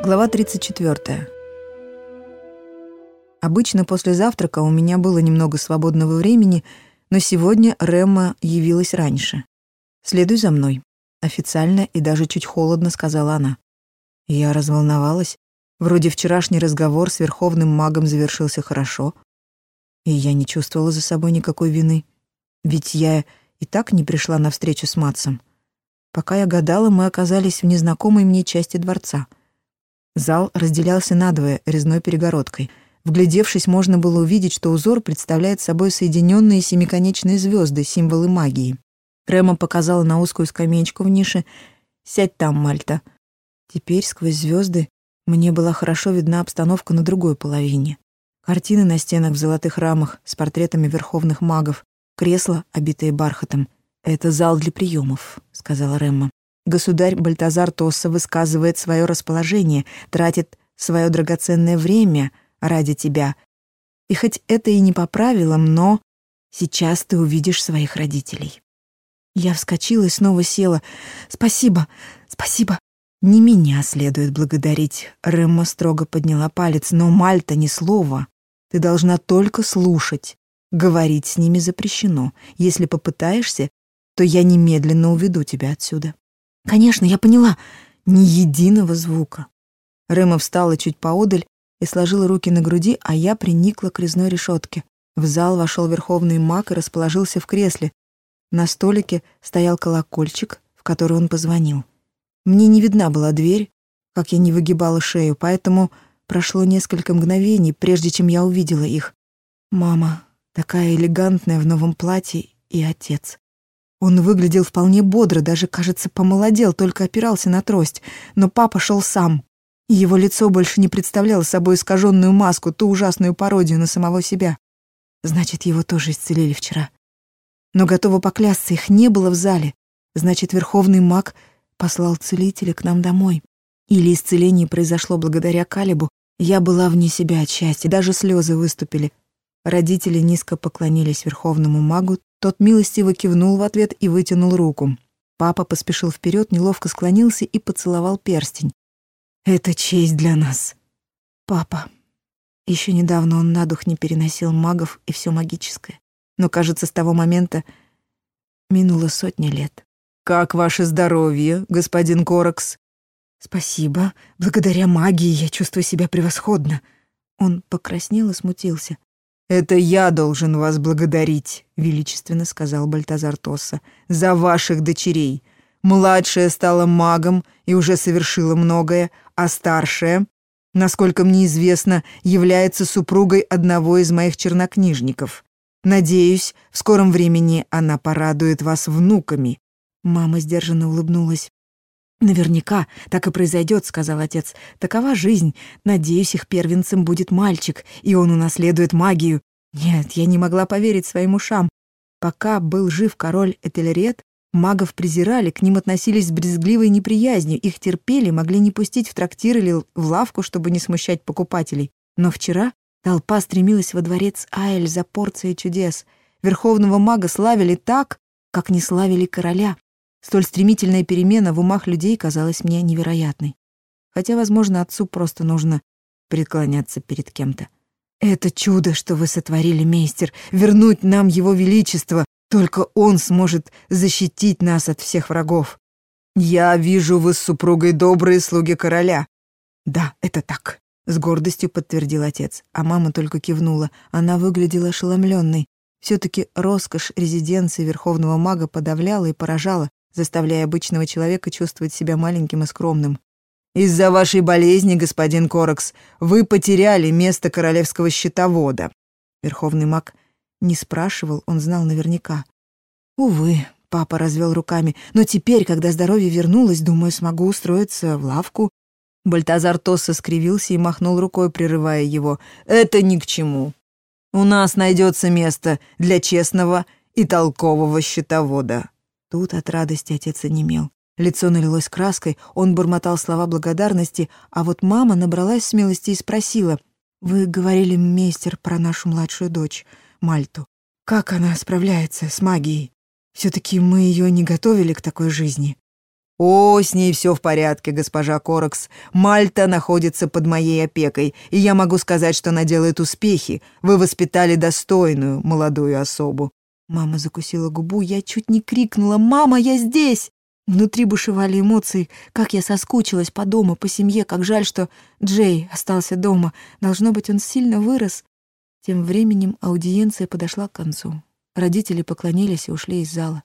Глава 34. Обычно после завтрака у меня было немного свободного времени, но сегодня Ремма явилась раньше. «Следуй за мной», — официально и даже чуть холодно сказала она. Я разволновалась. Вроде вчерашний разговор с верховным магом завершился хорошо, и я не чувствовала за собой никакой вины. Ведь я и так не пришла на встречу с Матсом. Пока я гадала, мы оказались в незнакомой мне части дворца — Зал разделялся надвое резной перегородкой. Вглядевшись, можно было увидеть, что узор представляет собой соединенные семиконечные звезды, символы магии. Рема показала на узкую скамеечку в нише. «Сядь там, Мальта». Теперь сквозь звезды мне была хорошо видна обстановка на другой половине. Картины на стенах в золотых рамах с портретами верховных магов, кресла, обитые бархатом. «Это зал для приемов», — сказала Ремма. Государь Бальтазар Тосса высказывает свое расположение, тратит свое драгоценное время ради тебя. И хоть это и не по правилам, но сейчас ты увидишь своих родителей. Я вскочила и снова села. «Спасибо, спасибо». «Не меня следует благодарить», — Ремма строго подняла палец, «но Мальта ни слова. Ты должна только слушать. Говорить с ними запрещено. Если попытаешься, то я немедленно уведу тебя отсюда». «Конечно, я поняла. Ни единого звука». Рыма встала чуть поодаль и сложила руки на груди, а я приникла к резной решетке. В зал вошел верховный маг и расположился в кресле. На столике стоял колокольчик, в который он позвонил. Мне не видна была дверь, как я не выгибала шею, поэтому прошло несколько мгновений, прежде чем я увидела их. Мама, такая элегантная в новом платье, и отец. Он выглядел вполне бодро, даже, кажется, помолодел, только опирался на трость. Но папа шел сам. Его лицо больше не представляло собой искаженную маску, ту ужасную пародию на самого себя. Значит, его тоже исцелили вчера. Но готова поклясться, их не было в зале. Значит, верховный маг послал целителя к нам домой. Или исцеление произошло благодаря Калибу. Я была вне себя от счастья, даже слезы выступили. Родители низко поклонились верховному магу, тот милостиво кивнул в ответ и вытянул руку. Папа поспешил вперед, неловко склонился и поцеловал перстень. «Это честь для нас». «Папа». Еще недавно он на дух не переносил магов и все магическое. Но, кажется, с того момента минуло сотня лет. «Как ваше здоровье, господин Коракс?» «Спасибо. Благодаря магии я чувствую себя превосходно». Он покраснел и смутился. «Это я должен вас благодарить», — величественно сказал Бальтазар Тосса, — «за ваших дочерей. Младшая стала магом и уже совершила многое, а старшая, насколько мне известно, является супругой одного из моих чернокнижников. Надеюсь, в скором времени она порадует вас внуками». Мама сдержанно улыбнулась. «Наверняка так и произойдет», — сказал отец. «Такова жизнь. Надеюсь, их первенцем будет мальчик, и он унаследует магию». Нет, я не могла поверить своим ушам. Пока был жив король Этельред, магов презирали, к ним относились с брезгливой неприязнью, их терпели, могли не пустить в трактир или в лавку, чтобы не смущать покупателей. Но вчера толпа стремилась во дворец Айль за порцией чудес. Верховного мага славили так, как не славили короля. Столь стремительная перемена в умах людей казалась мне невероятной. Хотя, возможно, отцу просто нужно преклоняться перед кем-то. «Это чудо, что вы сотворили, мейстер, вернуть нам его величество. Только он сможет защитить нас от всех врагов. Я вижу, вы с супругой добрые слуги короля». «Да, это так», — с гордостью подтвердил отец, а мама только кивнула. Она выглядела ошеломленной. Все-таки роскошь резиденции верховного мага подавляла и поражала, заставляя обычного человека чувствовать себя маленьким и скромным. «Из-за вашей болезни, господин Коракс, вы потеряли место королевского счетовода». Верховный маг не спрашивал, он знал наверняка. «Увы», — папа развел руками, «но теперь, когда здоровье вернулось, думаю, смогу устроиться в лавку». Бальтазар Тосса скривился и махнул рукой, прерывая его. «Это ни к чему. У нас найдется место для честного и толкового счетовода». Тут от радости отец онемел. Лицо налилось краской, он бормотал слова благодарности, а вот мама набралась смелости и спросила, «Вы говорили, мейстер, про нашу младшую дочь, Мальту. Как она справляется с магией? Все-таки мы ее не готовили к такой жизни». «О, с ней все в порядке, госпожа Коракс. Мальта находится под моей опекой, и я могу сказать, что она делает успехи. Вы воспитали достойную молодую особу». Мама закусила губу, я чуть не крикнула «Мама, я здесь!» Внутри бушевали эмоции, как я соскучилась по дому, по семье, как жаль, что Джей остался дома. Должно быть, он сильно вырос. Тем временем аудиенция подошла к концу. Родители поклонились и ушли из зала.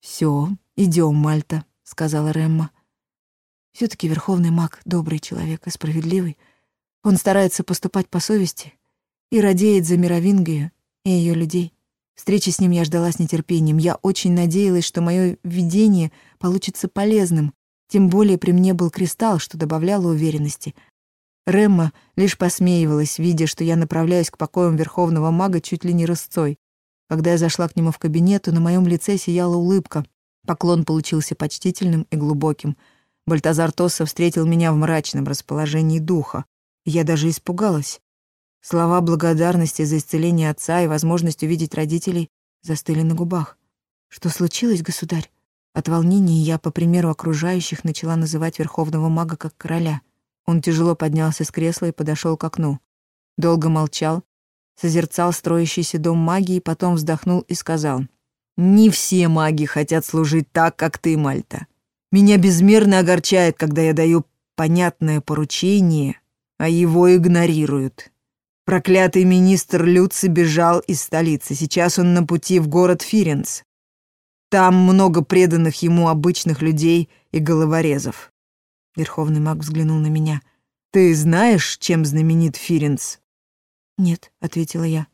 «Все, идем, Мальта», — сказала Ремма. все таки Верховный маг — добрый человек и справедливый. Он старается поступать по совести и радеет за Мировингию и ее людей. Встречи с ним я ждала с нетерпением. Я очень надеялась, что мое видение получится полезным. Тем более при мне был кристалл, что добавляло уверенности. Ремма лишь посмеивалась, видя, что я направляюсь к покоям верховного мага чуть ли не рысцой. Когда я зашла к нему в кабинет, на моем лице сияла улыбка. Поклон получился почтительным и глубоким. Бальтазар Тосса встретил меня в мрачном расположении духа. Я даже испугалась. Слова благодарности за исцеление отца и возможность увидеть родителей застыли на губах. «Что случилось, государь?» От волнения я, по примеру окружающих, начала называть верховного мага как короля. Он тяжело поднялся с кресла и подошел к окну. Долго молчал, созерцал строящийся дом магии, потом вздохнул и сказал, «Не все маги хотят служить так, как ты, Мальта. Меня безмерно огорчает, когда я даю понятное поручение, а его игнорируют. Проклятый министр Люци бежал из столицы. Сейчас он на пути в город Фиренц. Там много преданных ему обычных людей и головорезов. Верховный маг взглянул на меня. «Ты знаешь, чем знаменит Фиренц?» «Нет», — ответила я.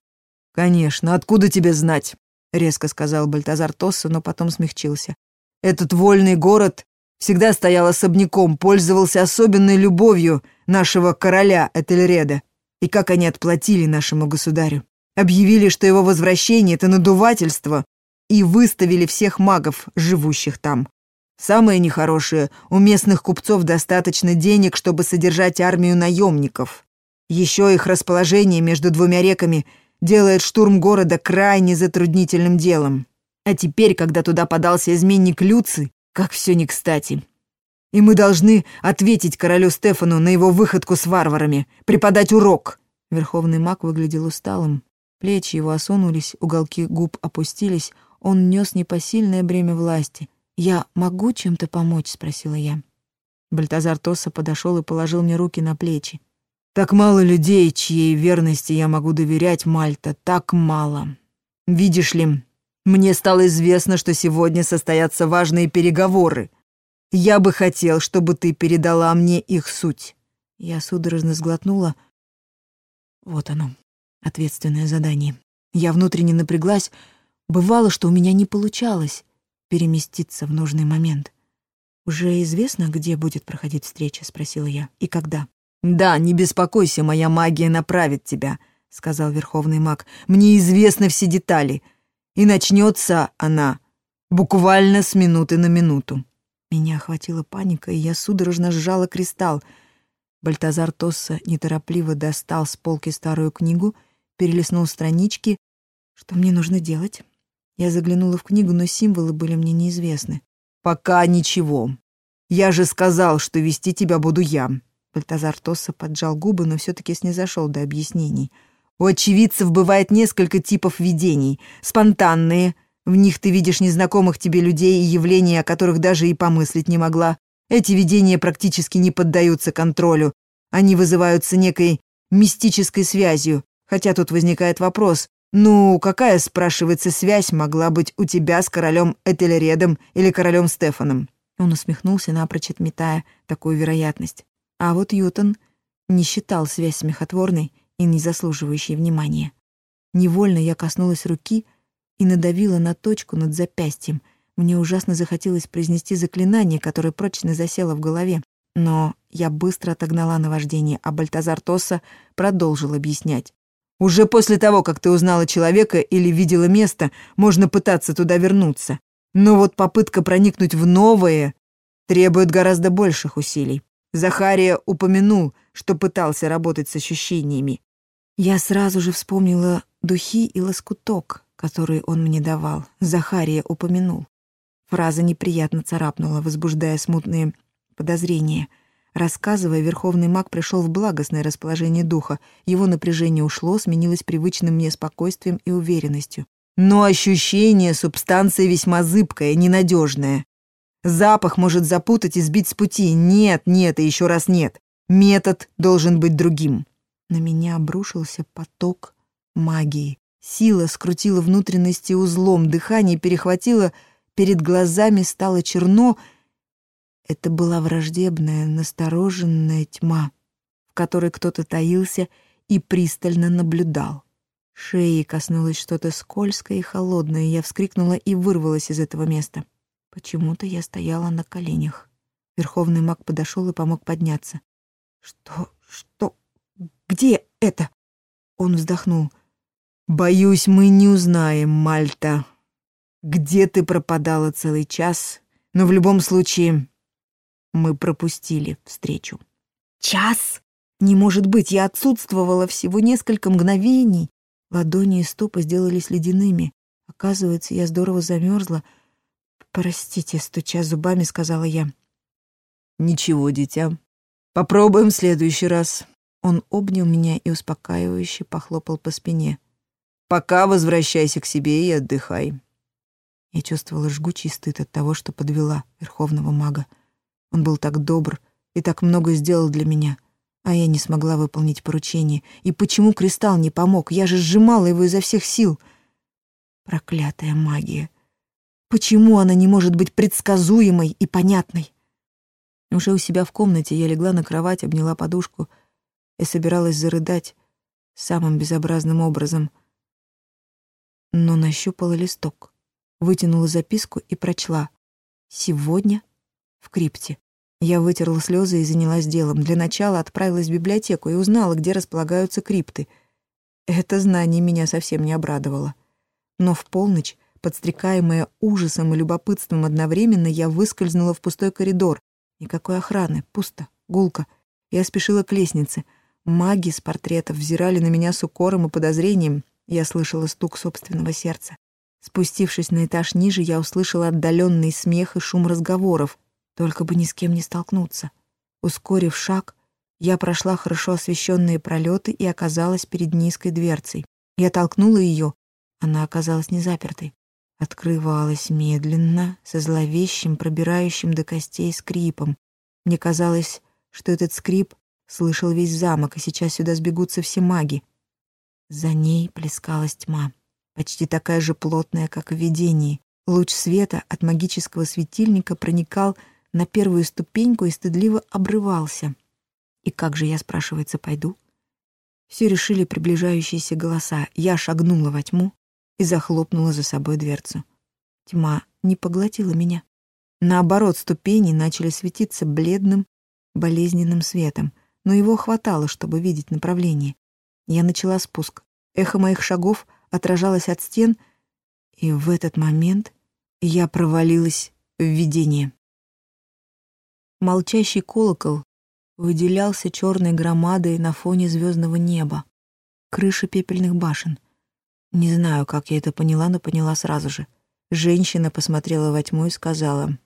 «Конечно, откуда тебе знать?» — резко сказал Бальтазар Тосса, но потом смягчился. «Этот вольный город всегда стоял особняком, пользовался особенной любовью нашего короля Этельреда. И как они отплатили нашему государю. Объявили, что его возвращение — это надувательство, и выставили всех магов, живущих там. Самое нехорошее — у местных купцов достаточно денег, чтобы содержать армию наемников. Еще их расположение между двумя реками делает штурм города крайне затруднительным делом. А теперь, когда туда подался изменник Люци, как все не кстати. И мы должны ответить королю Стефану на его выходку с варварами, преподать урок». Верховный маг выглядел усталым. Плечи его осунулись, уголки губ опустились. Он нес непосильное бремя власти. «Я могу чем-то помочь?» — спросила я. Бальтазар Тоса подошел и положил мне руки на плечи. «Так мало людей, чьей верности я могу доверять, Мальта, так мало. Видишь ли, мне стало известно, что сегодня состоятся важные переговоры. Я бы хотел, чтобы ты передала мне их суть». Я судорожно сглотнула. Вот оно, ответственное задание. Я внутренне напряглась. Бывало, что у меня не получалось переместиться в нужный момент. «Уже известно, где будет проходить встреча?» — спросила я. «И когда?» «Да, не беспокойся, моя магия направит тебя», — сказал Верховный маг. «Мне известны все детали, и начнется она буквально с минуты на минуту». Меня охватила паника, и я судорожно сжала кристалл. Бальтазар Тосса неторопливо достал с полки старую книгу, перелистнул странички. Что мне нужно делать? Я заглянула в книгу, но символы были мне неизвестны. «Пока ничего. Я же сказал, что вести тебя буду я». Бальтазар Тосса поджал губы, но все-таки снизошел до объяснений. «У очевидцев бывает несколько типов видений. Спонтанные — в них ты видишь незнакомых тебе людей и явления, о которых даже и помыслить не могла. Эти видения практически не поддаются контролю. Они вызываются некой мистической связью. Хотя тут возникает вопрос, ну, какая, спрашивается, связь могла быть у тебя с королем Этельредом или королем Стефаном? Он усмехнулся, напрочь отметая такую вероятность. А вот Ютон не считал связь смехотворной и не заслуживающей внимания. Невольно я коснулась руки — и надавила на точку над запястьем. Мне ужасно захотелось произнести заклинание, которое прочно засело в голове. Но я быстро отогнала наваждение, а Бальтазар Тоса продолжил объяснять. «Уже после того, как ты узнала человека или видела место, можно пытаться туда вернуться. Но вот попытка проникнуть в новое требует гораздо больших усилий. Захария упомянул, что пытался работать с ощущениями. Я сразу же вспомнила духи и лоскуток, который он мне давал, Захария упомянул. Фраза неприятно царапнула, возбуждая смутные подозрения. Рассказывая, верховный маг пришел в благостное расположение духа. Его напряжение ушло, сменилось привычным мне спокойствием и уверенностью. Но ощущение субстанции весьма зыбкое, ненадежное. Запах может запутать и сбить с пути. Нет, нет и еще раз нет. Метод должен быть другим. На меня обрушился поток магии. Сила скрутила внутренности узлом, дыхание перехватило, перед глазами стало черно. Это была враждебная, настороженная тьма, в которой кто-то таился и пристально наблюдал. Шеи коснулось что-то скользкое и холодное, я вскрикнула и вырвалась из этого места. Почему-то я стояла на коленях. Верховный маг подошел и помог подняться. «Что? Что? Где это?» Он вздохнул. «Боюсь, мы не узнаем, Мальта. Где ты пропадала целый час? Но в любом случае мы пропустили встречу». «Час? Не может быть, я отсутствовала всего несколько мгновений». Ладони и стопы сделались ледяными. Оказывается, я здорово замерзла. «Простите», — стуча зубами, сказала я. «Ничего, дитя. Попробуем в следующий раз». Он обнял меня и успокаивающе похлопал по спине. Пока возвращайся к себе и отдыхай. Я чувствовала жгучий стыд от того, что подвела верховного мага. Он был так добр и так много сделал для меня, а я не смогла выполнить поручение. И почему кристалл не помог? Я же сжимала его изо всех сил. Проклятая магия. Почему она не может быть предсказуемой и понятной? Уже у себя в комнате я легла на кровать, обняла подушку и собиралась зарыдать самым безобразным образом — но нащупала листок, вытянула записку и прочла. «Сегодня в крипте». Я вытерла слезы и занялась делом. Для начала отправилась в библиотеку и узнала, где располагаются крипты. Это знание меня совсем не обрадовало. Но в полночь, подстрекаемая ужасом и любопытством одновременно, я выскользнула в пустой коридор. Никакой охраны, пусто, гулко. Я спешила к лестнице. Маги с портретов взирали на меня с укором и подозрением. Я слышала стук собственного сердца. Спустившись на этаж ниже, я услышала отдаленный смех и шум разговоров, только бы ни с кем не столкнуться. Ускорив шаг, я прошла хорошо освещенные пролеты и оказалась перед низкой дверцей. Я толкнула ее, она оказалась не запертой. Открывалась медленно, со зловещим, пробирающим до костей скрипом. Мне казалось, что этот скрип слышал весь замок, и сейчас сюда сбегутся все маги. За ней плескалась тьма, почти такая же плотная, как в видении. Луч света от магического светильника проникал на первую ступеньку и стыдливо обрывался. И как же я, спрашивается, пойду? Все решили приближающиеся голоса. Я шагнула во тьму и захлопнула за собой дверцу. Тьма не поглотила меня. Наоборот, ступени начали светиться бледным, болезненным светом, но его хватало, чтобы видеть направление. Я начала спуск. Эхо моих шагов отражалось от стен, и в этот момент я провалилась в видение. Молчащий колокол выделялся черной громадой на фоне звездного неба, крыши пепельных башен. Не знаю, как я это поняла, но поняла сразу же. Женщина посмотрела во тьму и сказала,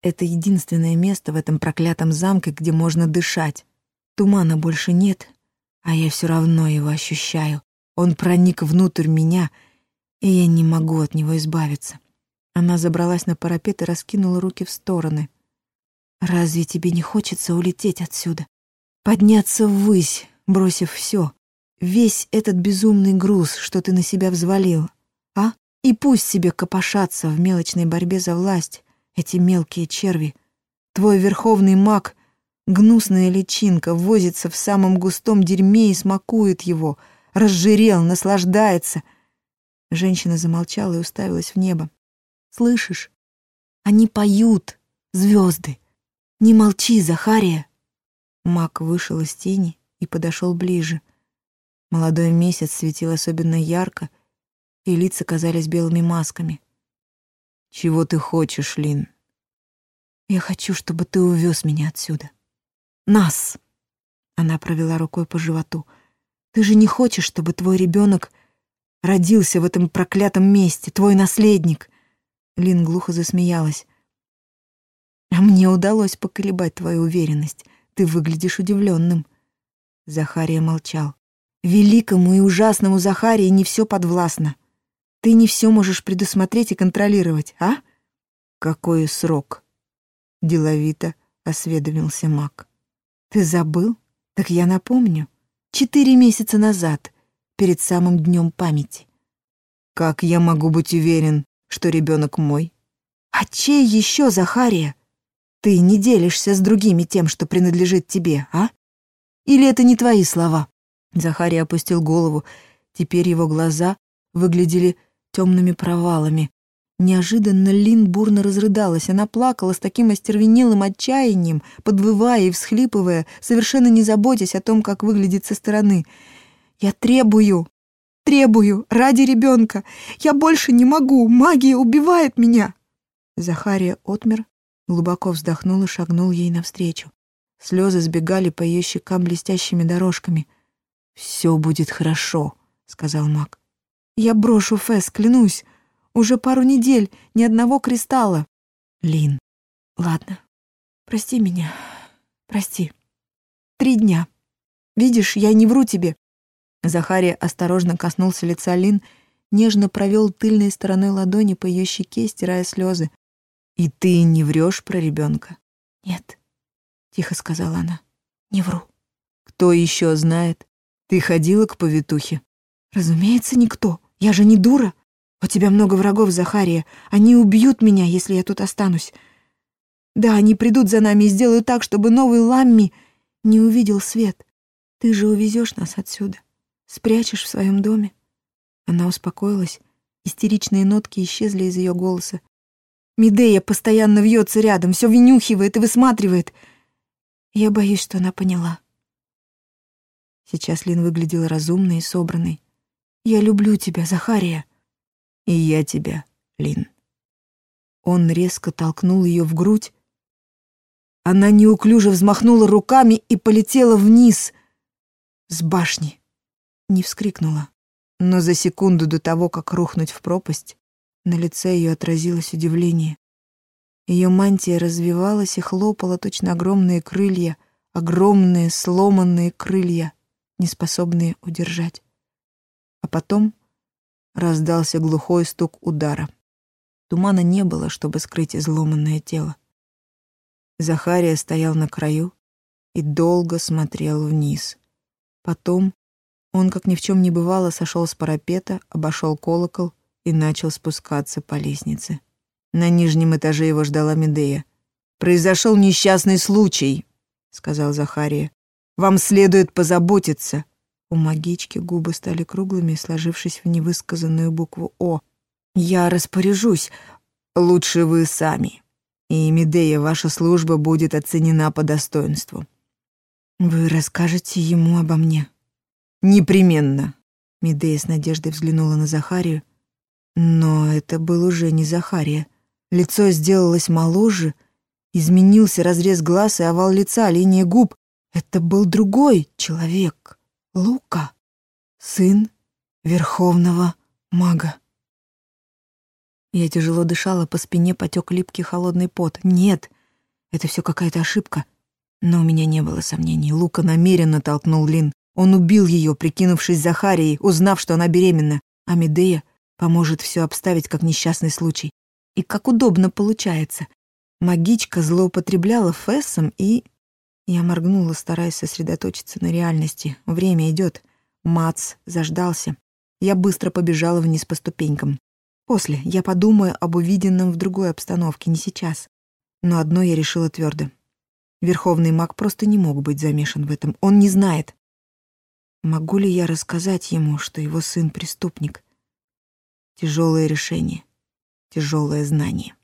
«Это единственное место в этом проклятом замке, где можно дышать. Тумана больше нет, а я все равно его ощущаю. Он проник внутрь меня, и я не могу от него избавиться. Она забралась на парапет и раскинула руки в стороны. «Разве тебе не хочется улететь отсюда? Подняться ввысь, бросив все, весь этот безумный груз, что ты на себя взвалил, а? И пусть себе копошатся в мелочной борьбе за власть эти мелкие черви. Твой верховный маг Гнусная личинка возится в самом густом дерьме и смакует его. Разжирел, наслаждается. Женщина замолчала и уставилась в небо. «Слышишь? Они поют, звезды. Не молчи, Захария!» Мак вышел из тени и подошел ближе. Молодой месяц светил особенно ярко, и лица казались белыми масками. «Чего ты хочешь, Лин?» «Я хочу, чтобы ты увез меня отсюда. Нас!» Она провела рукой по животу. «Ты же не хочешь, чтобы твой ребенок родился в этом проклятом месте, твой наследник? Лин глухо засмеялась. «А мне удалось поколебать твою уверенность. Ты выглядишь удивленным. Захария молчал. «Великому и ужасному Захарии не все подвластно. Ты не все можешь предусмотреть и контролировать, а?» «Какой срок?» — деловито осведомился маг. «Ты забыл? Так я напомню. Четыре месяца назад, перед самым днем памяти». «Как я могу быть уверен, что ребенок мой?» «А чей еще, Захария? Ты не делишься с другими тем, что принадлежит тебе, а? Или это не твои слова?» Захария опустил голову. Теперь его глаза выглядели темными провалами. Неожиданно Лин бурно разрыдалась. Она плакала с таким остервенелым отчаянием, подвывая и всхлипывая, совершенно не заботясь о том, как выглядит со стороны. «Я требую! Требую! Ради ребенка! Я больше не могу! Магия убивает меня!» Захария отмер, глубоко вздохнул и шагнул ей навстречу. Слезы сбегали по ее щекам блестящими дорожками. «Все будет хорошо», — сказал маг. «Я брошу Фэс, клянусь. Уже пару недель, ни одного кристалла». «Лин, ладно. Прости меня. Прости. Три дня. Видишь, я не вру тебе». Захария осторожно коснулся лица Лин, нежно провел тыльной стороной ладони по ее щеке, стирая слезы. «И ты не врешь про ребенка?» «Нет», — тихо сказала она. «Не вру». «Кто еще знает? Ты ходила к повитухе?» «Разумеется, никто. Я же не дура. У тебя много врагов, Захария. Они убьют меня, если я тут останусь. Да, они придут за нами и сделают так, чтобы новый Ламми не увидел свет. Ты же увезешь нас отсюда. Спрячешь в своем доме». Она успокоилась. Истеричные нотки исчезли из ее голоса. Медея постоянно вьется рядом, все вынюхивает и высматривает. Я боюсь, что она поняла. Сейчас Лин выглядела разумной и собранной. «Я люблю тебя, Захария». «И я тебя, Лин». Он резко толкнул ее в грудь. Она неуклюже взмахнула руками и полетела вниз с башни. Не вскрикнула, но за секунду до того, как рухнуть в пропасть, на лице ее отразилось удивление. Ее мантия развивалась и хлопала точно огромные крылья, огромные сломанные крылья, неспособные удержать. А потом раздался глухой стук удара. Тумана не было, чтобы скрыть изломанное тело. Захария стоял на краю и долго смотрел вниз. Потом он, как ни в чем не бывало, сошел с парапета, обошел колокол и начал спускаться по лестнице. На нижнем этаже его ждала Медея. «Произошел несчастный случай», — сказал Захария. «Вам следует позаботиться». У магички губы стали круглыми, сложившись в невысказанную букву «О». «Я распоряжусь. Лучше вы сами. И, Медея, ваша служба будет оценена по достоинству». «Вы расскажете ему обо мне?» «Непременно». Медея с надеждой взглянула на Захарию, но это был уже не Захария. Лицо сделалось моложе, изменился разрез глаз и овал лица, линия губ. Это был другой человек. Лука, сын верховного мага. Я тяжело дышала, по спине потек липкий холодный пот. Нет, это все какая-то ошибка. Но у меня не было сомнений. Лука намеренно толкнул Лин. Он убил ее, прикинувшись Захарией, узнав, что она беременна. А Медея Поможет все обставить как несчастный случай. И как удобно получается. Магичка злоупотребляла фессом и... Я моргнула, стараясь сосредоточиться на реальности. Время идет. Мац заждался. Я быстро побежала вниз по ступенькам. После я подумаю об увиденном в другой обстановке, не сейчас. Но одно я решила твердо. Верховный маг просто не мог быть замешан в этом. Он не знает. Могу ли я рассказать ему, что его сын преступник? Тяжелое решение, тяжелое знание.